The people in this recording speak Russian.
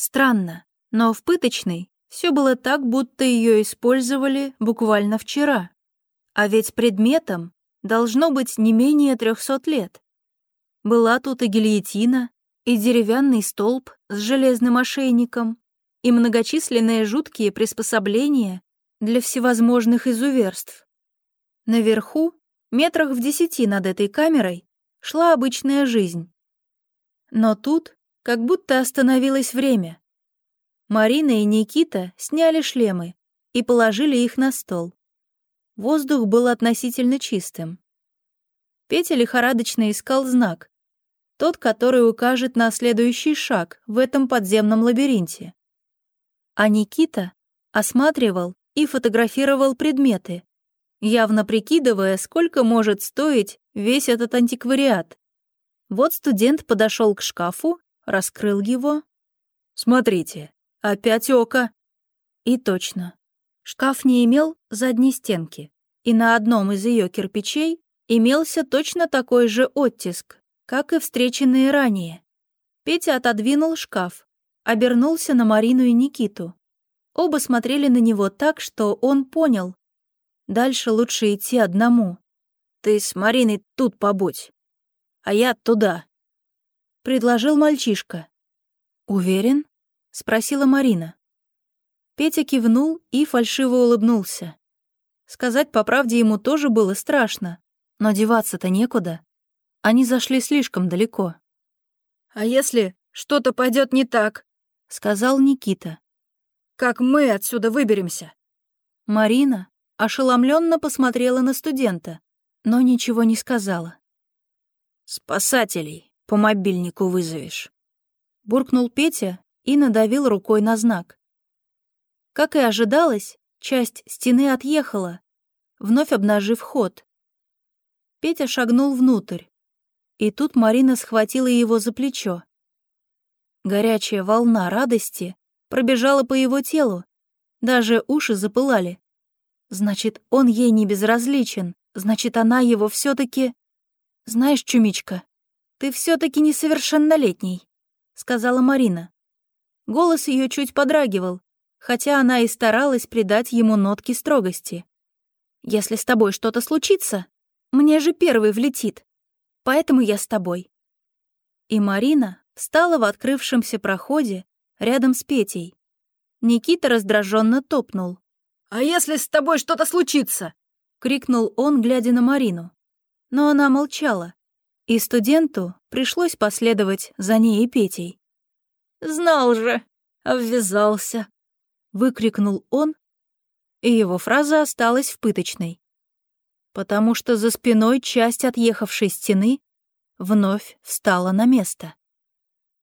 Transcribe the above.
Странно, но в пыточной все было так, будто ее использовали буквально вчера. А ведь предметом должно быть не менее трехсот лет. Была тут и гильотина, и деревянный столб с железным ошейником, и многочисленные жуткие приспособления для всевозможных изуверств. Наверху, метрах в десяти над этой камерой, шла обычная жизнь. Но тут как будто остановилось время. Марина и Никита сняли шлемы и положили их на стол. Воздух был относительно чистым. Петя лихорадочно искал знак, тот, который укажет на следующий шаг в этом подземном лабиринте. А Никита осматривал и фотографировал предметы, явно прикидывая, сколько может стоить весь этот антиквариат. Вот студент подошел к шкафу, раскрыл его. «Смотрите, опять око!» И точно. Шкаф не имел задней стенки, и на одном из ее кирпичей имелся точно такой же оттиск, как и встреченные ранее. Петя отодвинул шкаф, обернулся на Марину и Никиту. Оба смотрели на него так, что он понял. Дальше лучше идти одному. «Ты с Мариной тут побудь, а я туда», — предложил мальчишка. «Уверен?» — спросила Марина. Петя кивнул и фальшиво улыбнулся. Сказать по правде ему тоже было страшно, но деваться-то некуда. Они зашли слишком далеко. «А если что-то пойдет не так?» — сказал Никита. «Как мы отсюда выберемся?» Марина ошеломленно посмотрела на студента, но ничего не сказала. «Спасателей по мобильнику вызовешь», — буркнул Петя и надавил рукой на знак. Как и ожидалось, часть стены отъехала, вновь обнажив ход. Петя шагнул внутрь. И тут Марина схватила его за плечо. Горячая волна радости пробежала по его телу, даже уши запылали. Значит, он ей не безразличен, значит, она его все таки Знаешь, Чумичка, ты все таки несовершеннолетний, сказала Марина. Голос ее чуть подрагивал, хотя она и старалась придать ему нотки строгости. «Если с тобой что-то случится, мне же первый влетит поэтому я с тобой». И Марина встала в открывшемся проходе рядом с Петей. Никита раздраженно топнул. «А если с тобой что-то случится?» — крикнул он, глядя на Марину. Но она молчала, и студенту пришлось последовать за ней и Петей. «Знал же, обвязался!» — выкрикнул он, и его фраза осталась в пыточной потому что за спиной часть отъехавшей стены вновь встала на место.